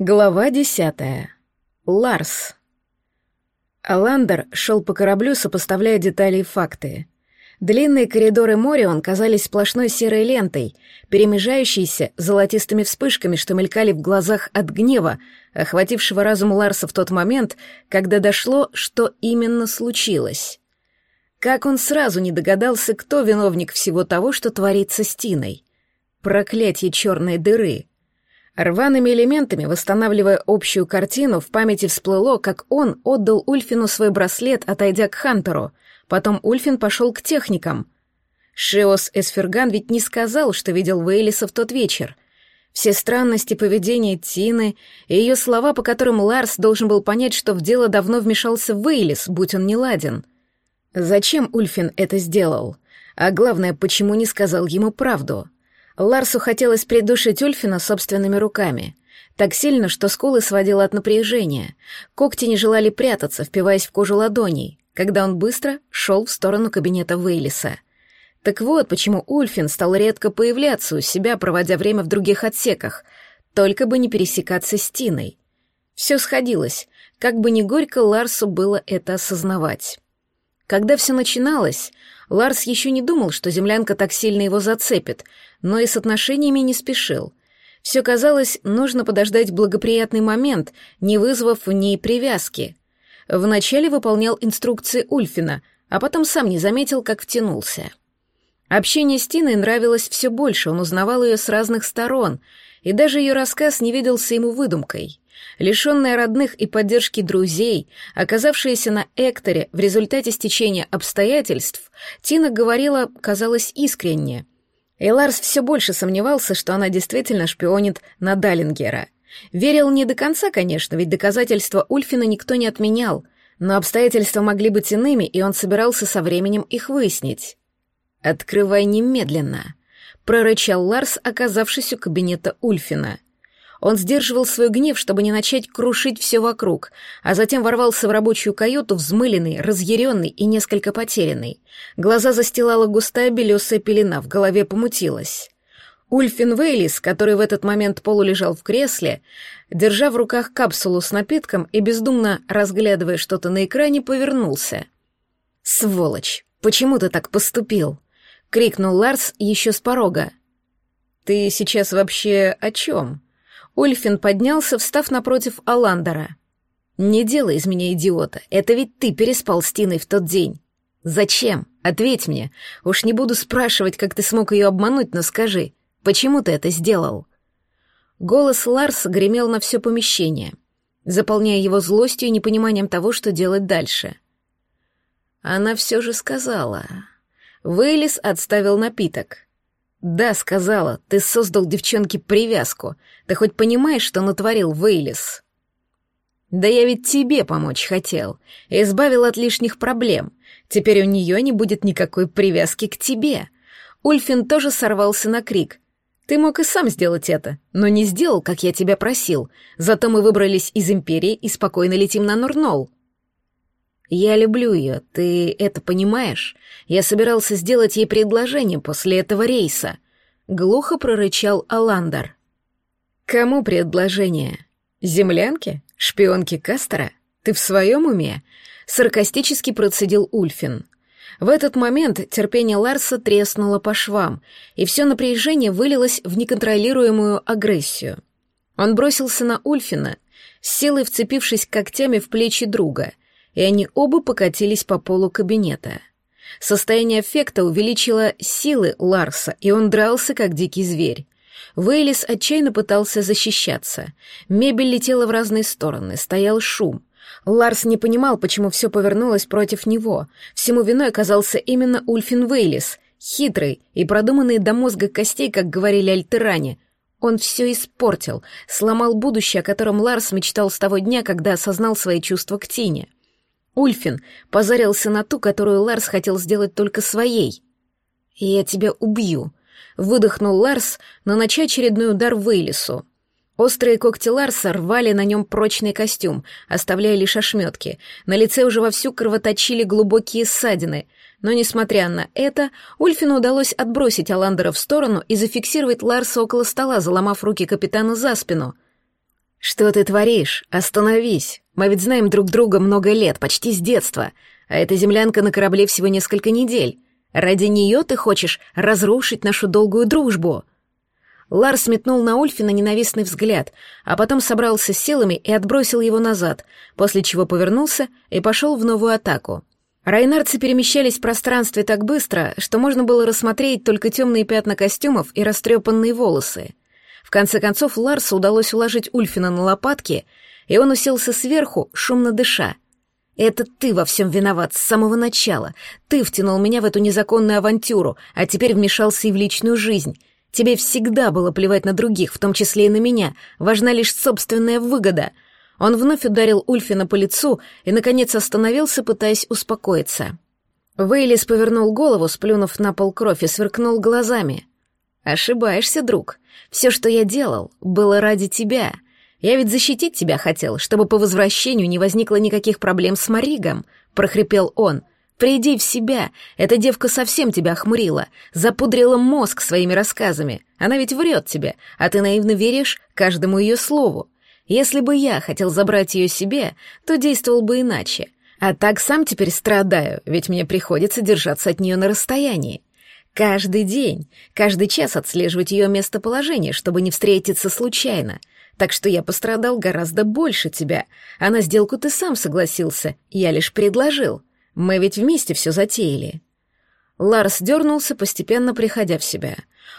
Глава десятая. Ларс. Аландер шел по кораблю, сопоставляя детали и факты. Длинные коридоры Морион казались сплошной серой лентой, перемежающейся золотистыми вспышками, что мелькали в глазах от гнева, охватившего разум Ларса в тот момент, когда дошло, что именно случилось. Как он сразу не догадался, кто виновник всего того, что творится с Тиной. Проклятье черной дыры — Рваными элементами, восстанавливая общую картину, в памяти всплыло, как он отдал Ульфину свой браслет, отойдя к Хантеру. Потом Ульфин пошел к техникам. Шиос Эсферган ведь не сказал, что видел Вейлиса в тот вечер. Все странности поведения Тины и ее слова, по которым Ларс должен был понять, что в дело давно вмешался Вейлис, будь он не ладен. Зачем Ульфин это сделал? А главное, почему не сказал ему правду? — Ларсу хотелось придушить Ульфина собственными руками. Так сильно, что скулы сводило от напряжения. Когти не желали прятаться, впиваясь в кожу ладоней, когда он быстро шел в сторону кабинета Вейлиса. Так вот, почему Ульфин стал редко появляться у себя, проводя время в других отсеках, только бы не пересекаться с Тиной. Все сходилось, как бы ни горько Ларсу было это осознавать. Когда все начиналось, Ларс еще не думал, что землянка так сильно его зацепит, но и с отношениями не спешил. Все казалось, нужно подождать благоприятный момент, не вызвав в ней привязки. Вначале выполнял инструкции Ульфина, а потом сам не заметил, как втянулся. Общение с Тиной нравилось все больше, он узнавал ее с разных сторон, и даже ее рассказ не виделся ему выдумкой. Лишенная родных и поддержки друзей, оказавшаяся на Экторе в результате стечения обстоятельств, Тина говорила, казалось, искренне. И Ларс все больше сомневался, что она действительно шпионит на Даллингера. Верил не до конца, конечно, ведь доказательства Ульфина никто не отменял, но обстоятельства могли быть иными, и он собирался со временем их выяснить. «Открывай немедленно», — прорычал Ларс, оказавшись у кабинета Ульфина — он сдерживал свой гнев, чтобы не начать крушить все вокруг, а затем ворвался в рабочую каюту, взмыленный, разъяренный и несколько потерянный. Глаза застилала густая белесая пелена, в голове помутилась. Ульфин Вейлис, который в этот момент полулежал в кресле, держа в руках капсулу с напитком и бездумно разглядывая что-то на экране, повернулся. «Сволочь! Почему ты так поступил?» — крикнул Ларс еще с порога. «Ты сейчас вообще о чем?» Ульфин поднялся, встав напротив Аландера. «Не делай из меня идиота, это ведь ты переспал с Тиной в тот день. Зачем? Ответь мне. Уж не буду спрашивать, как ты смог ее обмануть, но скажи, почему ты это сделал?» Голос Ларса гремел на все помещение, заполняя его злостью и непониманием того, что делать дальше. Она все же сказала. Вейлис отставил напиток. «Да, сказала, ты создал девчонке привязку. Ты хоть понимаешь, что натворил Вейлис?» «Да я ведь тебе помочь хотел. Избавил от лишних проблем. Теперь у нее не будет никакой привязки к тебе». Ульфин тоже сорвался на крик. «Ты мог и сам сделать это, но не сделал, как я тебя просил. Зато мы выбрались из Империи и спокойно летим на Нурнол». «Я люблю ее, ты это понимаешь? Я собирался сделать ей предложение после этого рейса», — глухо прорычал Аландер. «Кому предложение? Землянке? Шпионке Кастера? Ты в своем уме?» — саркастически процедил Ульфин. В этот момент терпение Ларса треснуло по швам, и все напряжение вылилось в неконтролируемую агрессию. Он бросился на Ульфина, с силой вцепившись когтями в плечи друга — и они оба покатились по полу кабинета. Состояние эффекта увеличило силы Ларса, и он дрался, как дикий зверь. Вейлис отчаянно пытался защищаться. Мебель летела в разные стороны, стоял шум. Ларс не понимал, почему все повернулось против него. Всему виной оказался именно Ульфин Вейлис, хитрый и продуманный до мозга костей, как говорили альтеране. Он все испортил, сломал будущее, о котором Ларс мечтал с того дня, когда осознал свои чувства к Тине. Ульфин позарился на ту, которую Ларс хотел сделать только своей. «Я тебя убью», — выдохнул Ларс, нанося очередной удар Вейлису. Острые когти Ларса рвали на нем прочный костюм, оставляя лишь ошметки. На лице уже вовсю кровоточили глубокие ссадины. Но, несмотря на это, Ульфину удалось отбросить Аландера в сторону и зафиксировать Ларса около стола, заломав руки капитана за спину. «Что ты творишь? Остановись! Мы ведь знаем друг друга много лет, почти с детства, а эта землянка на корабле всего несколько недель. Ради нее ты хочешь разрушить нашу долгую дружбу?» Ларс метнул на Ульфина ненавистный взгляд, а потом собрался с силами и отбросил его назад, после чего повернулся и пошел в новую атаку. Райнарцы перемещались в пространстве так быстро, что можно было рассмотреть только темные пятна костюмов и растрепанные волосы. В конце концов Ларсу удалось уложить Ульфина на лопатки, и он уселся сверху, шумно дыша. «Это ты во всем виноват с самого начала. Ты втянул меня в эту незаконную авантюру, а теперь вмешался и в личную жизнь. Тебе всегда было плевать на других, в том числе и на меня. Важна лишь собственная выгода». Он вновь ударил Ульфина по лицу и, наконец, остановился, пытаясь успокоиться. Вейлис повернул голову, сплюнув на пол кровь, и сверкнул глазами. «Ошибаешься, друг. Все, что я делал, было ради тебя. Я ведь защитить тебя хотел, чтобы по возвращению не возникло никаких проблем с Маригом», — прохрипел он. Приди в себя. Эта девка совсем тебя охмурила, запудрила мозг своими рассказами. Она ведь врет тебе, а ты наивно веришь каждому ее слову. Если бы я хотел забрать ее себе, то действовал бы иначе. А так сам теперь страдаю, ведь мне приходится держаться от нее на расстоянии. Каждый день, каждый час отслеживать ее местоположение, чтобы не встретиться случайно. Так что я пострадал гораздо больше тебя, а на сделку ты сам согласился, я лишь предложил. Мы ведь вместе все затеяли». Ларс дернулся, постепенно приходя в себя.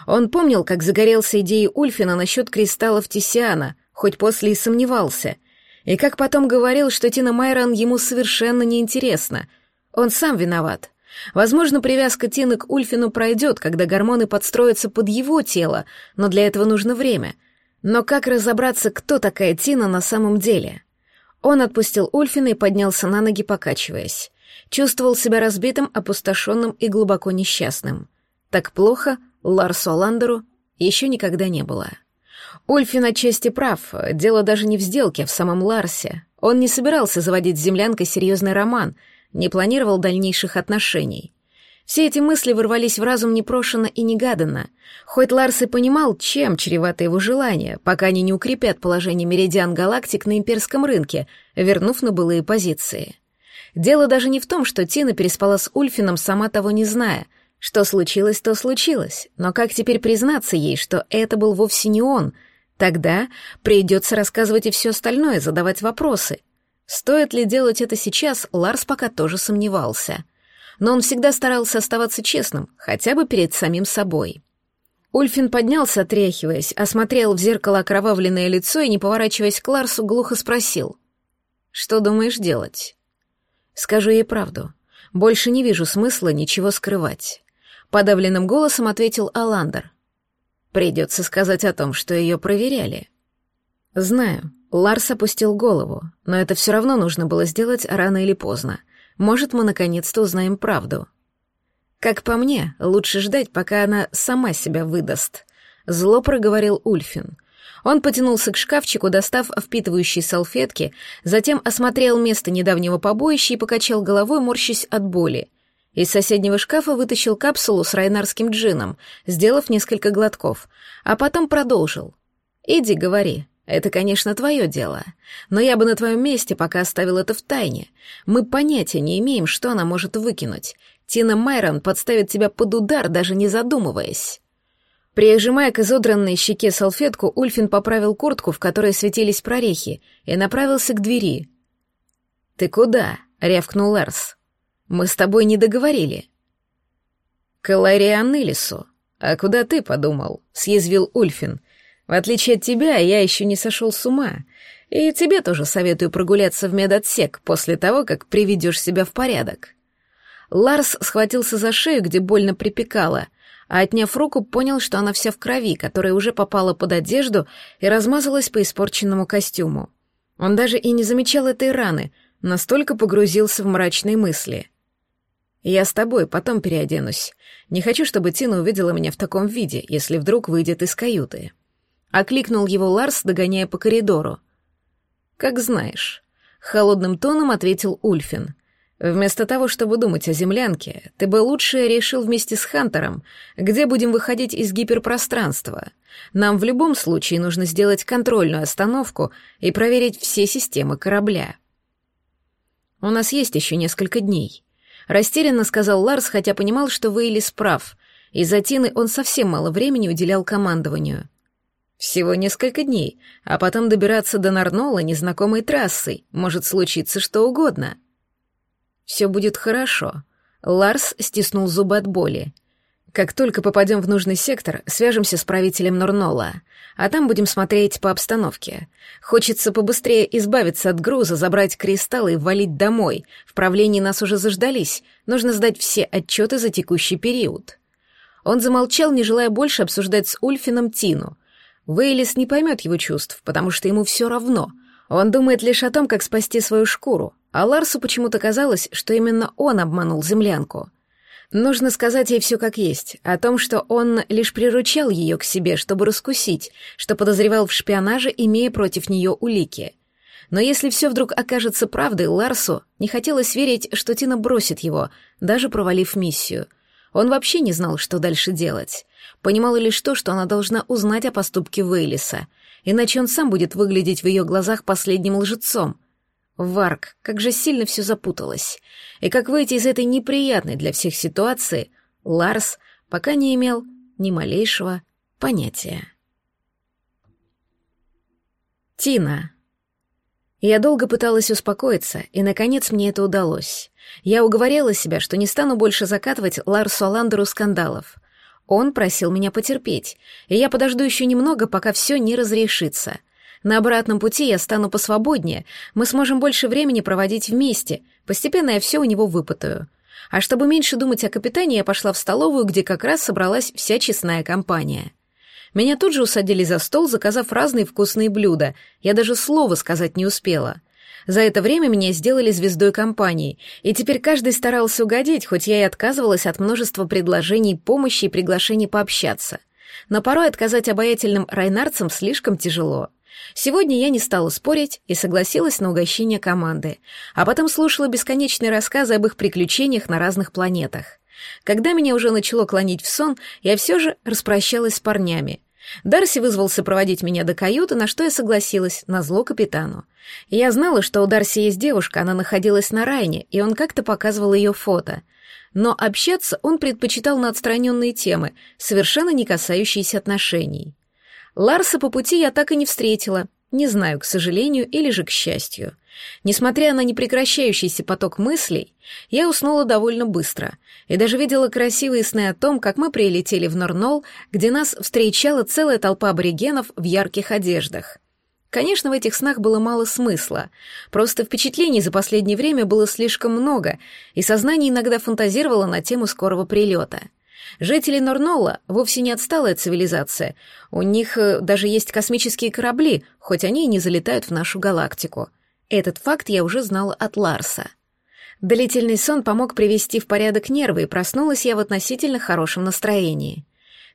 Он помнил, как загорелся идеей Ульфина насчет кристаллов Тисиана, хоть после и сомневался, и как потом говорил, что Тина Майрон ему совершенно неинтересна. Он сам виноват. Возможно, привязка Тины к Ульфину пройдет, когда гормоны подстроятся под его тело, но для этого нужно время. Но как разобраться, кто такая Тина на самом деле? Он отпустил Ульфина и поднялся на ноги, покачиваясь чувствовал себя разбитым, опустошенным и глубоко несчастным. Так плохо Ларсу Ландеру еще никогда не было. Ульфин отчасти прав, дело даже не в сделке, а в самом Ларсе. Он не собирался заводить с землянкой серьезный роман, не планировал дальнейших отношений. Все эти мысли ворвались в разум непрошено и негаданно. Хоть Ларс и понимал, чем чревато его желание, пока они не укрепят положение Меридиан Галактик на имперском рынке, вернув на былые позиции. Дело даже не в том, что Тина переспала с Ульфином, сама того не зная. Что случилось, то случилось. Но как теперь признаться ей, что это был вовсе не он? Тогда придется рассказывать и все остальное, задавать вопросы. Стоит ли делать это сейчас, Ларс пока тоже сомневался. Но он всегда старался оставаться честным, хотя бы перед самим собой. Ульфин поднялся, отряхиваясь, осмотрел в зеркало окровавленное лицо и, не поворачиваясь к Ларсу, глухо спросил. «Что думаешь делать?» Скажу ей правду. Больше не вижу смысла ничего скрывать. Подавленным голосом ответил Аландер. Придется сказать о том, что ее проверяли. Знаю. Ларс опустил голову, но это все равно нужно было сделать рано или поздно. Может, мы наконец-то узнаем правду. Как по мне, лучше ждать, пока она сама себя выдаст. Зло проговорил Ульфин — он потянулся к шкафчику, достав впитывающие салфетки, затем осмотрел место недавнего побоища и покачал головой, морщась от боли. Из соседнего шкафа вытащил капсулу с райнарским джином, сделав несколько глотков, а потом продолжил. «Иди, говори. Это, конечно, твое дело. Но я бы на твоем месте пока оставил это в тайне. Мы понятия не имеем, что она может выкинуть. Тина Майрон подставит тебя под удар, даже не задумываясь». Прижимая к изодранной щеке салфетку, Ульфин поправил куртку, в которой светились прорехи, и направился к двери. «Ты куда?» — рявкнул Ларс. «Мы с тобой не договорили». «К Лариан Элису. А куда ты подумал?» — съязвил Ульфин. «В отличие от тебя, я еще не сошел с ума. И тебе тоже советую прогуляться в медотсек после того, как приведешь себя в порядок». Ларс схватился за шею, где больно припекало — а отняв руку, понял, что она вся в крови, которая уже попала под одежду и размазалась по испорченному костюму. Он даже и не замечал этой раны, настолько погрузился в мрачные мысли. «Я с тобой, потом переоденусь. Не хочу, чтобы Тина увидела меня в таком виде, если вдруг выйдет из каюты». Окликнул его Ларс, догоняя по коридору. «Как знаешь», — холодным тоном ответил Ульфин. Вместо того, чтобы думать о землянке, ты бы лучше решил вместе с Хантером, где будем выходить из гиперпространства. Нам в любом случае нужно сделать контрольную остановку и проверить все системы корабля. У нас есть еще несколько дней. Растерянно сказал Ларс, хотя понимал, что Вейлис прав. Из-за Тины он совсем мало времени уделял командованию. Всего несколько дней, а потом добираться до Нарнола незнакомой трассой. Может случиться что угодно. — все будет хорошо. Ларс стиснул зубы от боли. Как только попадем в нужный сектор, свяжемся с правителем Нурнола, а там будем смотреть по обстановке. Хочется побыстрее избавиться от груза, забрать кристаллы и валить домой. В правлении нас уже заждались, нужно сдать все отчеты за текущий период. Он замолчал, не желая больше обсуждать с Ульфином Тину. Вейлис не поймет его чувств, потому что ему все равно. Он думает лишь о том, как спасти свою шкуру, а Ларсу почему-то казалось, что именно он обманул землянку. Нужно сказать ей все как есть, о том, что он лишь приручал ее к себе, чтобы раскусить, что подозревал в шпионаже, имея против нее улики. Но если все вдруг окажется правдой, Ларсу не хотелось верить, что Тина бросит его, даже провалив миссию. Он вообще не знал, что дальше делать. Понимал лишь то, что она должна узнать о поступке Вейлиса, иначе он сам будет выглядеть в ее глазах последним лжецом — Варк, как же сильно все запуталось. И как выйти из этой неприятной для всех ситуации, Ларс пока не имел ни малейшего понятия. Тина. Я долго пыталась успокоиться, и, наконец, мне это удалось. Я уговорила себя, что не стану больше закатывать Ларсу Аландеру скандалов. Он просил меня потерпеть, и я подожду еще немного, пока все не разрешится. На обратном пути я стану посвободнее, мы сможем больше времени проводить вместе, постепенно я все у него выпытаю. А чтобы меньше думать о капитане, я пошла в столовую, где как раз собралась вся честная компания. Меня тут же усадили за стол, заказав разные вкусные блюда. Я даже слова сказать не успела. За это время меня сделали звездой компании, и теперь каждый старался угодить, хоть я и отказывалась от множества предложений помощи и приглашений пообщаться. Но порой отказать обаятельным райнарцам слишком тяжело. Сегодня я не стала спорить и согласилась на угощение команды, а потом слушала бесконечные рассказы об их приключениях на разных планетах. Когда меня уже начало клонить в сон, я все же распрощалась с парнями. Дарси вызвался проводить меня до каюты, на что я согласилась, на зло капитану. Я знала, что у Дарси есть девушка, она находилась на Райне, и он как-то показывал ее фото. Но общаться он предпочитал на отстраненные темы, совершенно не касающиеся отношений. Ларса по пути я так и не встретила, не знаю, к сожалению или же к счастью. Несмотря на непрекращающийся поток мыслей, я уснула довольно быстро и даже видела красивые сны о том, как мы прилетели в Норнол, где нас встречала целая толпа аборигенов в ярких одеждах. Конечно, в этих снах было мало смысла. Просто впечатлений за последнее время было слишком много, и сознание иногда фантазировало на тему скорого прилета — Жители Норнола вовсе не отсталая цивилизация. У них э, даже есть космические корабли, хоть они и не залетают в нашу галактику. Этот факт я уже знала от Ларса. Длительный сон помог привести в порядок нервы, и проснулась я в относительно хорошем настроении.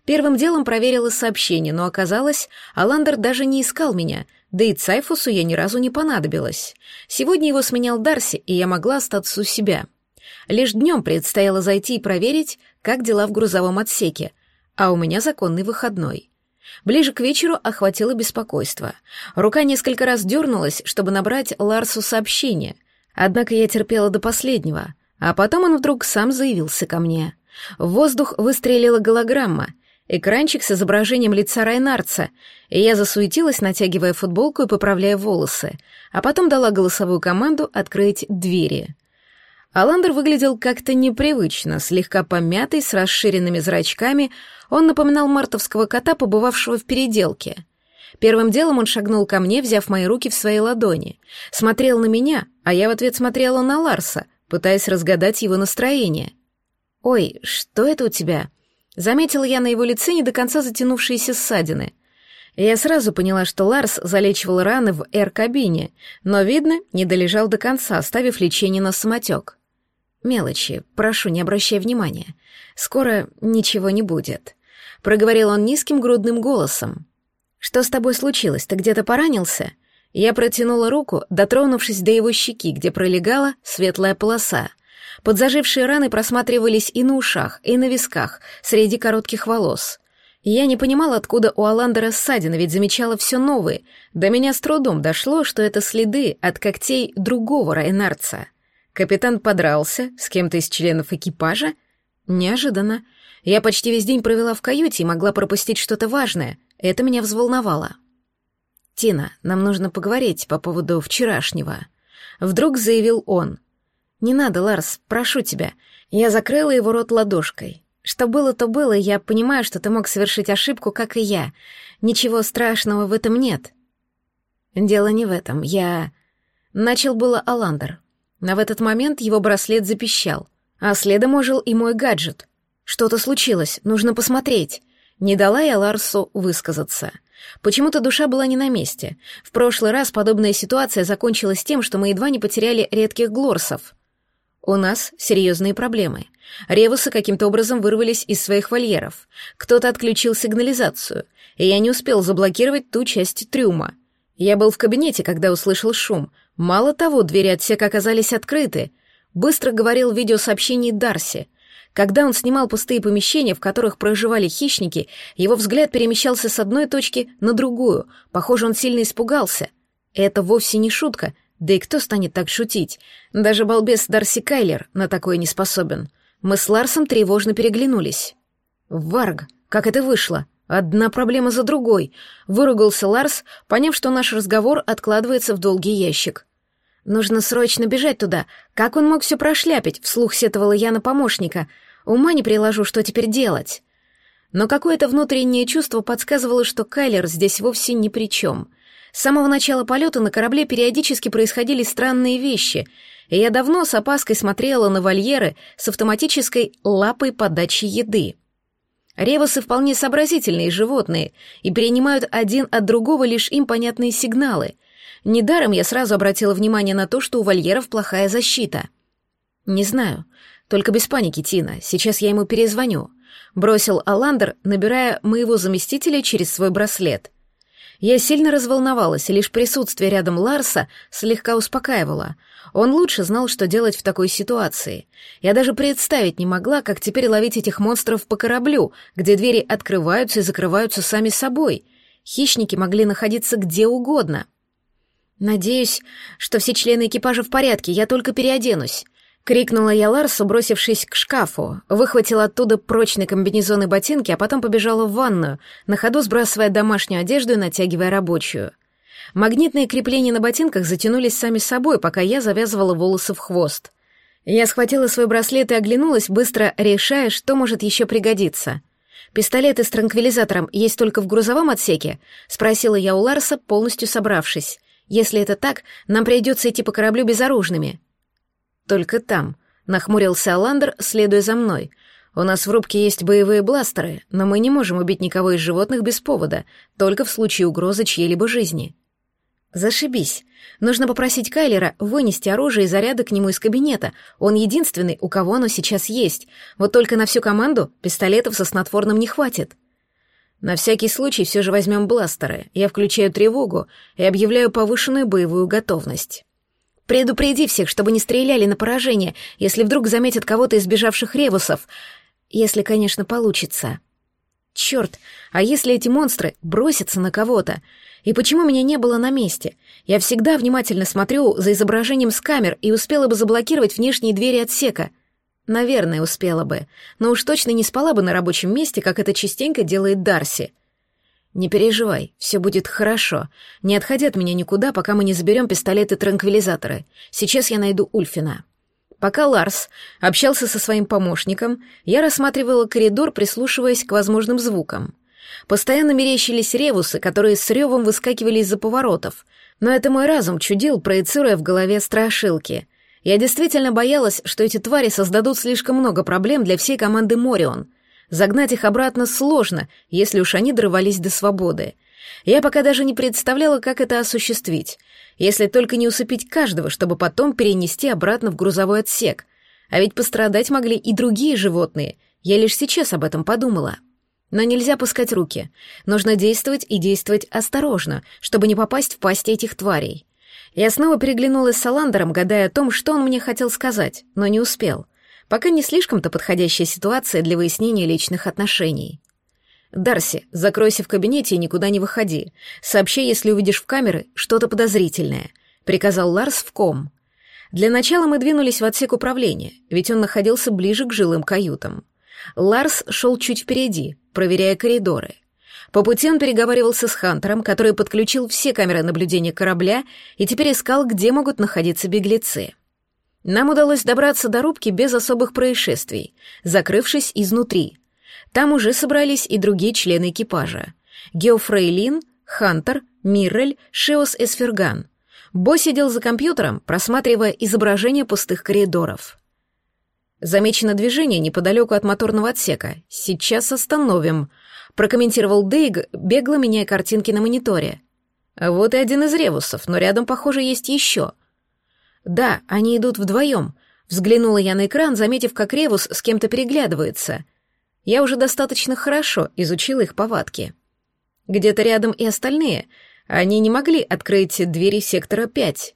Первым делом проверила сообщение, но оказалось, Аландер даже не искал меня, да и Цайфусу я ни разу не понадобилась. Сегодня его сменял Дарси, и я могла остаться у себя. Лишь днем предстояло зайти и проверить, как дела в грузовом отсеке, а у меня законный выходной. Ближе к вечеру охватило беспокойство. Рука несколько раз дернулась, чтобы набрать Ларсу сообщение, однако я терпела до последнего, а потом он вдруг сам заявился ко мне. В воздух выстрелила голограмма, экранчик с изображением лица Райнарца, и я засуетилась, натягивая футболку и поправляя волосы, а потом дала голосовую команду открыть двери. Аландер выглядел как-то непривычно, слегка помятый, с расширенными зрачками, он напоминал мартовского кота, побывавшего в переделке. Первым делом он шагнул ко мне, взяв мои руки в свои ладони. Смотрел на меня, а я в ответ смотрела на Ларса, пытаясь разгадать его настроение. «Ой, что это у тебя?» Заметила я на его лице не до конца затянувшиеся ссадины. Я сразу поняла, что Ларс залечивал раны в эр-кабине, но, видно, не долежал до конца, оставив лечение на самотек. «Мелочи, прошу, не обращай внимания. Скоро ничего не будет», — проговорил он низким грудным голосом. «Что с тобой случилось? Ты где-то поранился?» Я протянула руку, дотронувшись до его щеки, где пролегала светлая полоса. Подзажившие раны просматривались и на ушах, и на висках, среди коротких волос. Я не понимала, откуда у Аландера ссадина, ведь замечала все новые. До меня с трудом дошло, что это следы от когтей другого райнарца. Капитан подрался с кем-то из членов экипажа? Неожиданно. Я почти весь день провела в каюте и могла пропустить что-то важное. Это меня взволновало. «Тина, нам нужно поговорить по поводу вчерашнего», — вдруг заявил он. «Не надо, Ларс, прошу тебя». Я закрыла его рот ладошкой. Что было, то было, я понимаю, что ты мог совершить ошибку, как и я. Ничего страшного в этом нет. Дело не в этом, я... Начал было Аландер. Но в этот момент его браслет запищал, а следом ожил и мой гаджет. Что-то случилось, нужно посмотреть. Не дала я Ларсу высказаться. Почему-то душа была не на месте. В прошлый раз подобная ситуация закончилась тем, что мы едва не потеряли редких глорсов. У нас серьезные проблемы. Ревусы каким-то образом вырвались из своих вольеров. Кто-то отключил сигнализацию, и я не успел заблокировать ту часть трюма. Я был в кабинете, когда услышал шум. Мало того, двери отсека оказались открыты. Быстро говорил в видеосообщении Дарси. Когда он снимал пустые помещения, в которых проживали хищники, его взгляд перемещался с одной точки на другую. Похоже, он сильно испугался. Это вовсе не шутка, да и кто станет так шутить? Даже балбес Дарси Кайлер на такое не способен. Мы с Ларсом тревожно переглянулись. «Варг, как это вышло? Одна проблема за другой», — выругался Ларс, поняв, что наш разговор откладывается в долгий ящик. «Нужно срочно бежать туда. Как он мог все прошляпить?» — вслух сетовала я на помощника. «Ума не приложу, что теперь делать». Но какое-то внутреннее чувство подсказывало, что Кайлер здесь вовсе ни при чем. С самого начала полета на корабле периодически происходили странные вещи, и я давно с опаской смотрела на вольеры с автоматической лапой подачи еды. Ревусы вполне сообразительные животные и принимают один от другого лишь им понятные сигналы. Недаром я сразу обратила внимание на то, что у вольеров плохая защита. «Не знаю. Только без паники, Тина. Сейчас я ему перезвоню», — бросил Аландер, набирая моего заместителя через свой браслет. Я сильно разволновалась, и лишь присутствие рядом Ларса слегка успокаивало. Он лучше знал, что делать в такой ситуации. Я даже представить не могла, как теперь ловить этих монстров по кораблю, где двери открываются и закрываются сами собой. Хищники могли находиться где угодно. «Надеюсь, что все члены экипажа в порядке, я только переоденусь», Крикнула я Ларсу, бросившись к шкафу, выхватила оттуда прочный комбинезон и ботинки, а потом побежала в ванную, на ходу сбрасывая домашнюю одежду и натягивая рабочую. Магнитные крепления на ботинках затянулись сами собой, пока я завязывала волосы в хвост. Я схватила свой браслет и оглянулась, быстро решая, что может еще пригодиться. «Пистолеты с транквилизатором есть только в грузовом отсеке?» — спросила я у Ларса, полностью собравшись. «Если это так, нам придется идти по кораблю безоружными». «Только там», — нахмурился Аландер, следуя за мной. «У нас в рубке есть боевые бластеры, но мы не можем убить никого из животных без повода, только в случае угрозы чьей-либо жизни». «Зашибись. Нужно попросить Кайлера вынести оружие и заряды к нему из кабинета. Он единственный, у кого оно сейчас есть. Вот только на всю команду пистолетов со снотворным не хватит». На всякий случай все же возьмем бластеры. Я включаю тревогу и объявляю повышенную боевую готовность. Предупреди всех, чтобы не стреляли на поражение, если вдруг заметят кого-то из бежавших ревусов. Если, конечно, получится. Черт, а если эти монстры бросятся на кого-то? И почему меня не было на месте? Я всегда внимательно смотрю за изображением с камер и успела бы заблокировать внешние двери отсека. Наверное, успела бы, но уж точно не спала бы на рабочем месте, как это частенько делает Дарси. «Не переживай, все будет хорошо. Не отходи от меня никуда, пока мы не заберем пистолеты-транквилизаторы. Сейчас я найду Ульфина». Пока Ларс общался со своим помощником, я рассматривала коридор, прислушиваясь к возможным звукам. Постоянно мерещились ревусы, которые с ревом выскакивали из-за поворотов, но это мой разум чудил, проецируя в голове страшилки. Я действительно боялась, что эти твари создадут слишком много проблем для всей команды Морион — Загнать их обратно сложно, если уж они дорвались до свободы. Я пока даже не представляла, как это осуществить, если только не усыпить каждого, чтобы потом перенести обратно в грузовой отсек. А ведь пострадать могли и другие животные, я лишь сейчас об этом подумала. Но нельзя пускать руки. Нужно действовать и действовать осторожно, чтобы не попасть в пасть этих тварей. Я снова переглянулась с Аландером, гадая о том, что он мне хотел сказать, но не успел. Пока не слишком-то подходящая ситуация для выяснения личных отношений. «Дарси, закройся в кабинете и никуда не выходи. Сообщи, если увидишь в камеры что-то подозрительное», — приказал Ларс в ком. Для начала мы двинулись в отсек управления, ведь он находился ближе к жилым каютам. Ларс шел чуть впереди, проверяя коридоры. По пути он переговаривался с Хантером, который подключил все камеры наблюдения корабля и теперь искал, где могут находиться беглецы. Нам удалось добраться до рубки без особых происшествий, закрывшись изнутри — там уже собрались и другие члены экипажа. Геофрейлин, Хантер, Миррель, Шеос Эсферган. Бо сидел за компьютером, просматривая изображение пустых коридоров. Замечено движение неподалеку от моторного отсека. Сейчас остановим, прокомментировал Дейг, бегло меняя картинки на мониторе. Вот и один из ревусов, но рядом, похоже, есть еще. Да, они идут вдвоем. Взглянула я на экран, заметив, как Ревус с кем-то переглядывается. Я уже достаточно хорошо изучила их повадки. Где-то рядом и остальные. Они не могли открыть двери сектора 5.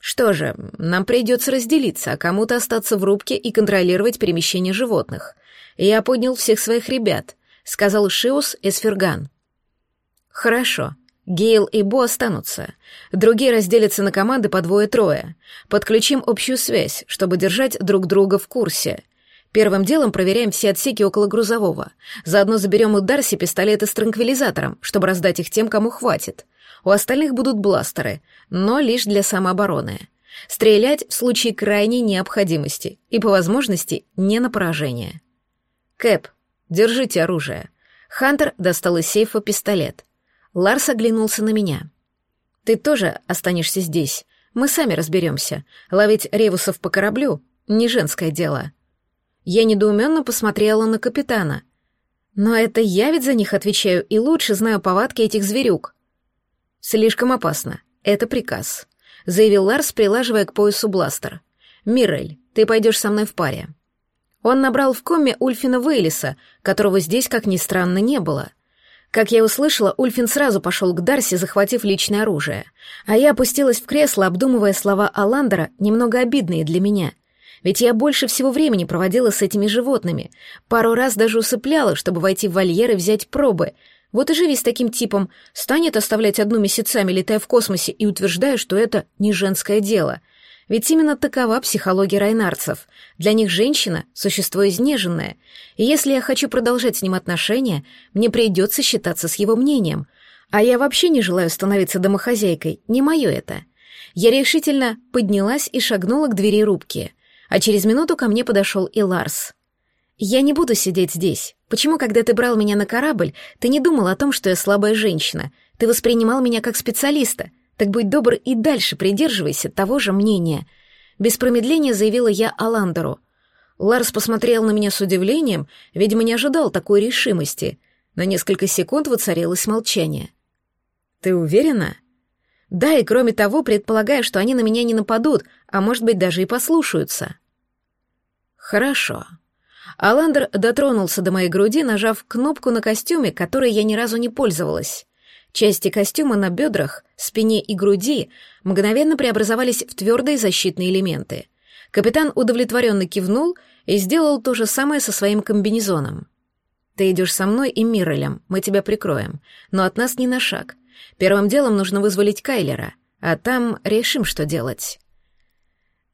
Что же, нам придется разделиться, а кому-то остаться в рубке и контролировать перемещение животных. Я поднял всех своих ребят, сказал Шиус Эсферган. Хорошо. Гейл и Бо останутся. Другие разделятся на команды по двое-трое. Подключим общую связь, чтобы держать друг друга в курсе. Первым делом проверяем все отсеки около грузового. Заодно заберем у Дарси пистолеты с транквилизатором, чтобы раздать их тем, кому хватит. У остальных будут бластеры, но лишь для самообороны. Стрелять в случае крайней необходимости и, по возможности, не на поражение. «Кэп, держите оружие». Хантер достал из сейфа пистолет. Ларс оглянулся на меня. «Ты тоже останешься здесь. Мы сами разберемся. Ловить ревусов по кораблю — не женское дело». Я недоуменно посмотрела на капитана. Но это я ведь за них отвечаю и лучше знаю повадки этих зверюк. Слишком опасно. Это приказ, заявил Ларс, прилаживая к поясу бластер. Мирель, ты пойдешь со мной в паре. Он набрал в коме Ульфина Вейлиса, которого здесь, как ни странно, не было. Как я услышала, Ульфин сразу пошел к Дарси, захватив личное оружие. А я опустилась в кресло, обдумывая слова Аландера, немного обидные для меня — ведь я больше всего времени проводила с этими животными. Пару раз даже усыпляла, чтобы войти в вольер и взять пробы. Вот и живи с таким типом. Станет оставлять одну месяцами, летая в космосе, и утверждая, что это не женское дело. Ведь именно такова психология райнарцев. Для них женщина — существо изнеженное. И если я хочу продолжать с ним отношения, мне придется считаться с его мнением. А я вообще не желаю становиться домохозяйкой, не мое это. Я решительно поднялась и шагнула к двери рубки а через минуту ко мне подошел и Ларс. «Я не буду сидеть здесь. Почему, когда ты брал меня на корабль, ты не думал о том, что я слабая женщина? Ты воспринимал меня как специалиста. Так будь добр и дальше придерживайся того же мнения». Без промедления заявила я Аландеру. Ларс посмотрел на меня с удивлением, видимо, не ожидал такой решимости. На несколько секунд воцарилось молчание. «Ты уверена?» Да, и кроме того, предполагаю, что они на меня не нападут, а может быть, даже и послушаются. Хорошо. Аландер дотронулся до моей груди, нажав кнопку на костюме, которой я ни разу не пользовалась. Части костюма на бедрах, спине и груди мгновенно преобразовались в твердые защитные элементы. Капитан удовлетворенно кивнул и сделал то же самое со своим комбинезоном. «Ты идешь со мной и Миррелем, мы тебя прикроем, но от нас ни на шаг. Первым делом нужно вызволить Кайлера, а там решим, что делать.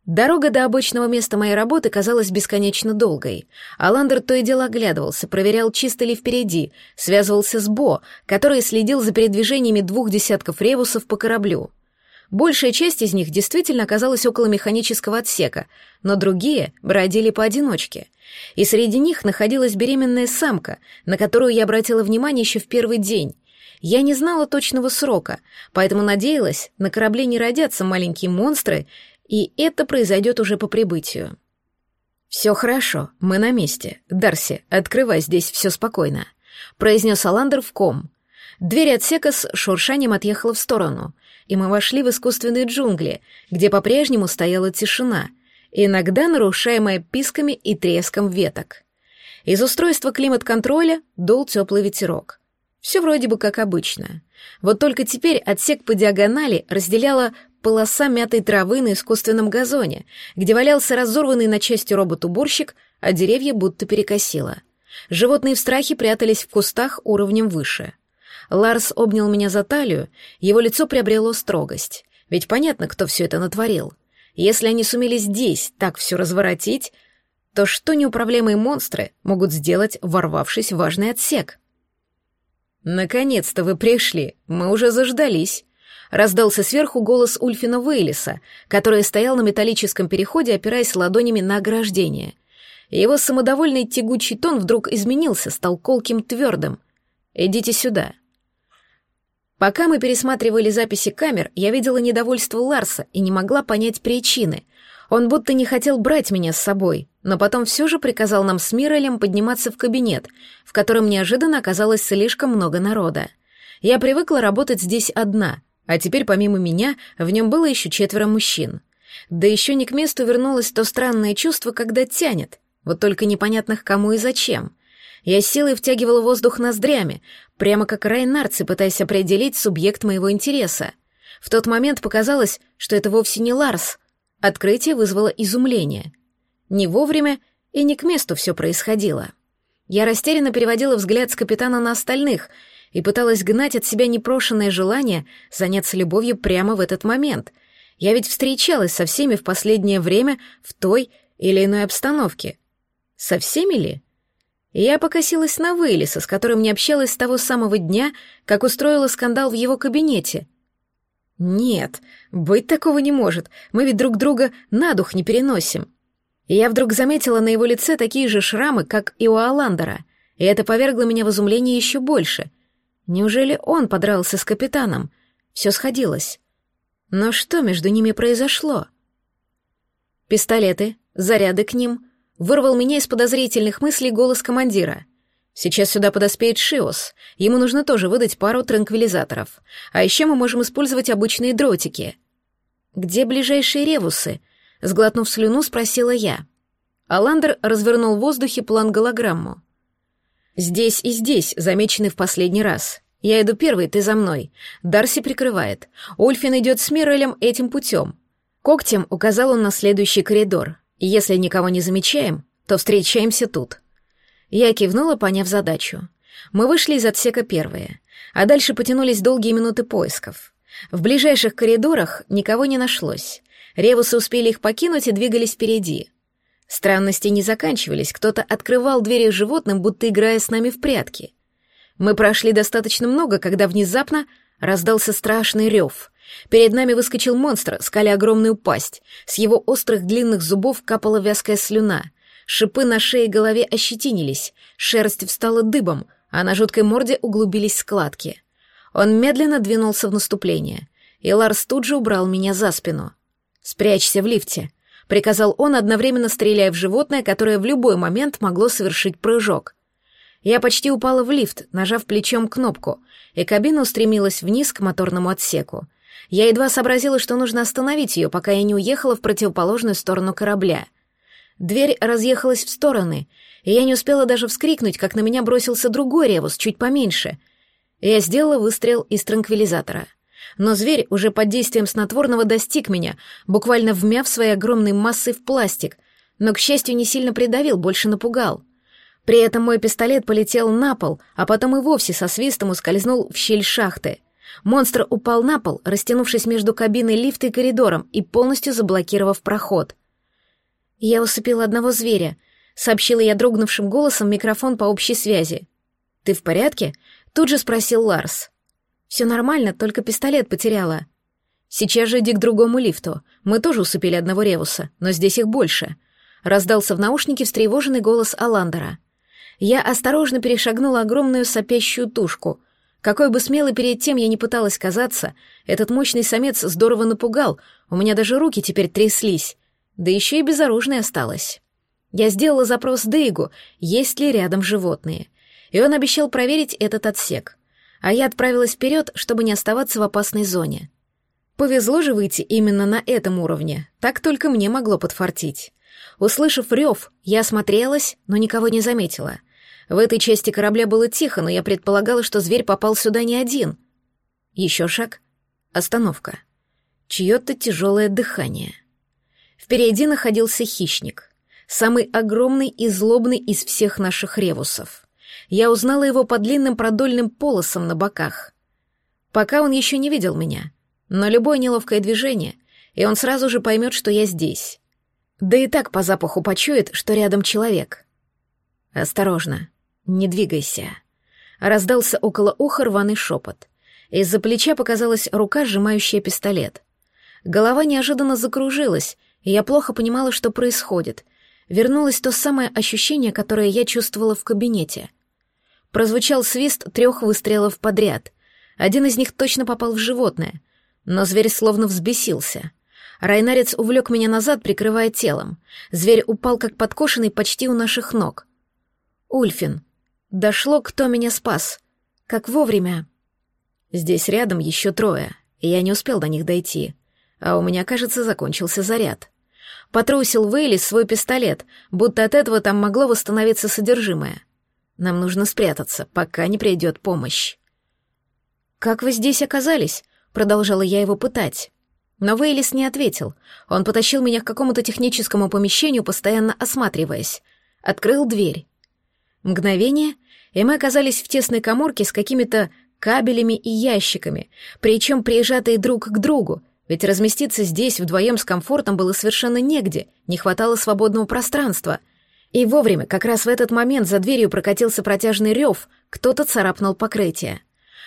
Дорога до обычного места моей работы казалась бесконечно долгой. Аландер то и дело оглядывался, проверял, чисто ли впереди, связывался с Бо, который следил за передвижениями двух десятков ревусов по кораблю. Большая часть из них действительно оказалась около механического отсека, но другие бродили поодиночке. И среди них находилась беременная самка, на которую я обратила внимание еще в первый день, я не знала точного срока, поэтому надеялась, на корабле не родятся маленькие монстры, и это произойдет уже по прибытию. «Все хорошо, мы на месте. Дарси, открывай здесь все спокойно», — произнес Аландер в ком. Дверь отсека с шуршанием отъехала в сторону, и мы вошли в искусственные джунгли, где по-прежнему стояла тишина, иногда нарушаемая писками и треском веток. Из устройства климат-контроля дул теплый ветерок. Все вроде бы как обычно. Вот только теперь отсек по диагонали разделяла полоса мятой травы на искусственном газоне, где валялся разорванный на части робот-уборщик, а деревья будто перекосило. Животные в страхе прятались в кустах уровнем выше. Ларс обнял меня за талию, его лицо приобрело строгость. Ведь понятно, кто все это натворил. Если они сумели здесь так все разворотить, то что неуправляемые монстры могут сделать, ворвавшись в важный отсек? «Наконец-то вы пришли, мы уже заждались», — раздался сверху голос Ульфина Вейлиса, который стоял на металлическом переходе, опираясь ладонями на ограждение. Его самодовольный тягучий тон вдруг изменился, стал колким твердым. «Идите сюда». Пока мы пересматривали записи камер, я видела недовольство Ларса и не могла понять причины. Он будто не хотел брать меня с собой, но потом все же приказал нам с Мирелем подниматься в кабинет, в котором неожиданно оказалось слишком много народа. Я привыкла работать здесь одна, а теперь помимо меня в нем было еще четверо мужчин. Да еще не к месту вернулось то странное чувство, когда тянет, вот только непонятных кому и зачем. Я силой втягивала воздух ноздрями, прямо как Райнарцы, пытаясь определить субъект моего интереса. В тот момент показалось, что это вовсе не Ларс — Открытие вызвало изумление. Не вовремя и не к месту все происходило. Я растерянно переводила взгляд с капитана на остальных и пыталась гнать от себя непрошенное желание заняться любовью прямо в этот момент. Я ведь встречалась со всеми в последнее время в той или иной обстановке. Со всеми ли? Я покосилась на Вейлиса, с которым не общалась с того самого дня, как устроила скандал в его кабинете. Нет, быть такого не может. Мы ведь друг друга на дух не переносим. И я вдруг заметила на его лице такие же шрамы, как и у Аландера, и это повергло меня в изумление еще больше. Неужели он подрался с капитаном? Все сходилось. Но что между ними произошло? Пистолеты, заряды к ним, вырвал меня из подозрительных мыслей голос командира — Сейчас сюда подоспеет Шиос. Ему нужно тоже выдать пару транквилизаторов. А еще мы можем использовать обычные дротики. Где ближайшие ревусы? Сглотнув слюну, спросила я. Аландер развернул в воздухе план-голограмму. «Здесь и здесь, замечены в последний раз. Я иду первый, ты за мной. Дарси прикрывает. Ульфин идет с Мирелем этим путем. Когтем указал он на следующий коридор. Если никого не замечаем, то встречаемся тут». Я кивнула, поняв задачу. Мы вышли из отсека первые, а дальше потянулись долгие минуты поисков. В ближайших коридорах никого не нашлось. Ревусы успели их покинуть и двигались впереди. Странности не заканчивались, кто-то открывал двери животным, будто играя с нами в прятки. Мы прошли достаточно много, когда внезапно раздался страшный рев. Перед нами выскочил монстр, скаля огромную пасть. С его острых длинных зубов капала вязкая слюна. Шипы на шее и голове ощетинились, шерсть встала дыбом, а на жуткой морде углубились складки. Он медленно двинулся в наступление, и Ларс тут же убрал меня за спину. «Спрячься в лифте», — приказал он, одновременно стреляя в животное, которое в любой момент могло совершить прыжок. Я почти упала в лифт, нажав плечом кнопку, и кабина устремилась вниз к моторному отсеку. Я едва сообразила, что нужно остановить ее, пока я не уехала в противоположную сторону корабля. Дверь разъехалась в стороны, и я не успела даже вскрикнуть, как на меня бросился другой ревус, чуть поменьше. Я сделала выстрел из транквилизатора. Но зверь уже под действием снотворного достиг меня, буквально вмяв своей огромной массой в пластик, но, к счастью, не сильно придавил, больше напугал. При этом мой пистолет полетел на пол, а потом и вовсе со свистом ускользнул в щель шахты. Монстр упал на пол, растянувшись между кабиной лифта и коридором и полностью заблокировав проход — «Я усыпила одного зверя», — сообщила я дрогнувшим голосом микрофон по общей связи. «Ты в порядке?» — тут же спросил Ларс. «Все нормально, только пистолет потеряла». «Сейчас же иди к другому лифту. Мы тоже усыпили одного ревуса, но здесь их больше», — раздался в наушнике встревоженный голос Аландера. Я осторожно перешагнула огромную сопящую тушку. Какой бы смелой перед тем я не пыталась казаться, этот мощный самец здорово напугал, у меня даже руки теперь тряслись да еще и безоружной осталась. Я сделала запрос Дейгу, есть ли рядом животные, и он обещал проверить этот отсек, а я отправилась вперед, чтобы не оставаться в опасной зоне. Повезло же выйти именно на этом уровне, так только мне могло подфартить. Услышав рев, я осмотрелась, но никого не заметила. В этой части корабля было тихо, но я предполагала, что зверь попал сюда не один. Еще шаг. Остановка. Чье-то тяжелое дыхание. Впереди находился хищник. Самый огромный и злобный из всех наших ревусов. Я узнала его по длинным продольным полосам на боках. Пока он еще не видел меня, но любое неловкое движение, и он сразу же поймет, что я здесь. Да и так по запаху почует, что рядом человек. «Осторожно, не двигайся», — раздался около уха рваный шепот. Из-за плеча показалась рука, сжимающая пистолет. Голова неожиданно закружилась, и я плохо понимала, что происходит. Вернулось то самое ощущение, которое я чувствовала в кабинете. Прозвучал свист трех выстрелов подряд. Один из них точно попал в животное, но зверь словно взбесился — Райнарец увлек меня назад, прикрывая телом. Зверь упал как подкошенный почти у наших ног. Ульфин. Дошло, кто меня спас. Как вовремя. Здесь рядом еще трое, и я не успел до них дойти. А у меня, кажется, закончился заряд. Потрусил Вейлис свой пистолет, будто от этого там могло восстановиться содержимое. Нам нужно спрятаться, пока не придет помощь. «Как вы здесь оказались?» — продолжала я его пытать. Но Вейлис не ответил. Он потащил меня к какому-то техническому помещению, постоянно осматриваясь. Открыл дверь. Мгновение, и мы оказались в тесной коморке с какими-то кабелями и ящиками, причем приезжатые друг к другу, ведь разместиться здесь вдвоем с комфортом было совершенно негде, не хватало свободного пространства. И вовремя, как раз в этот момент за дверью прокатился протяжный рев, кто-то царапнул покрытие.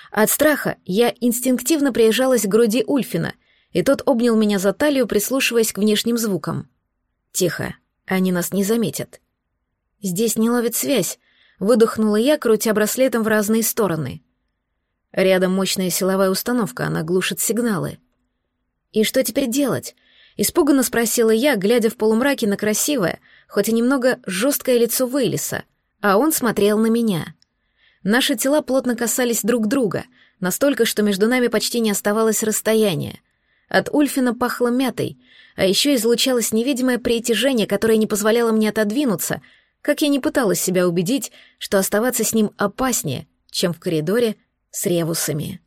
От страха я инстинктивно приезжалась к груди Ульфина — и тот обнял меня за талию, прислушиваясь к внешним звукам. «Тихо, они нас не заметят». «Здесь не ловит связь», — выдохнула я, крутя браслетом в разные стороны. Рядом мощная силовая установка, она глушит сигналы. «И что теперь делать?» — испуганно спросила я, глядя в полумраке на красивое, хоть и немного жесткое лицо Вейлиса, а он смотрел на меня. Наши тела плотно касались друг друга, настолько, что между нами почти не оставалось расстояния. От Ульфина пахло мятой, а еще излучалось невидимое притяжение, которое не позволяло мне отодвинуться, как я не пыталась себя убедить, что оставаться с ним опаснее, чем в коридоре с ревусами.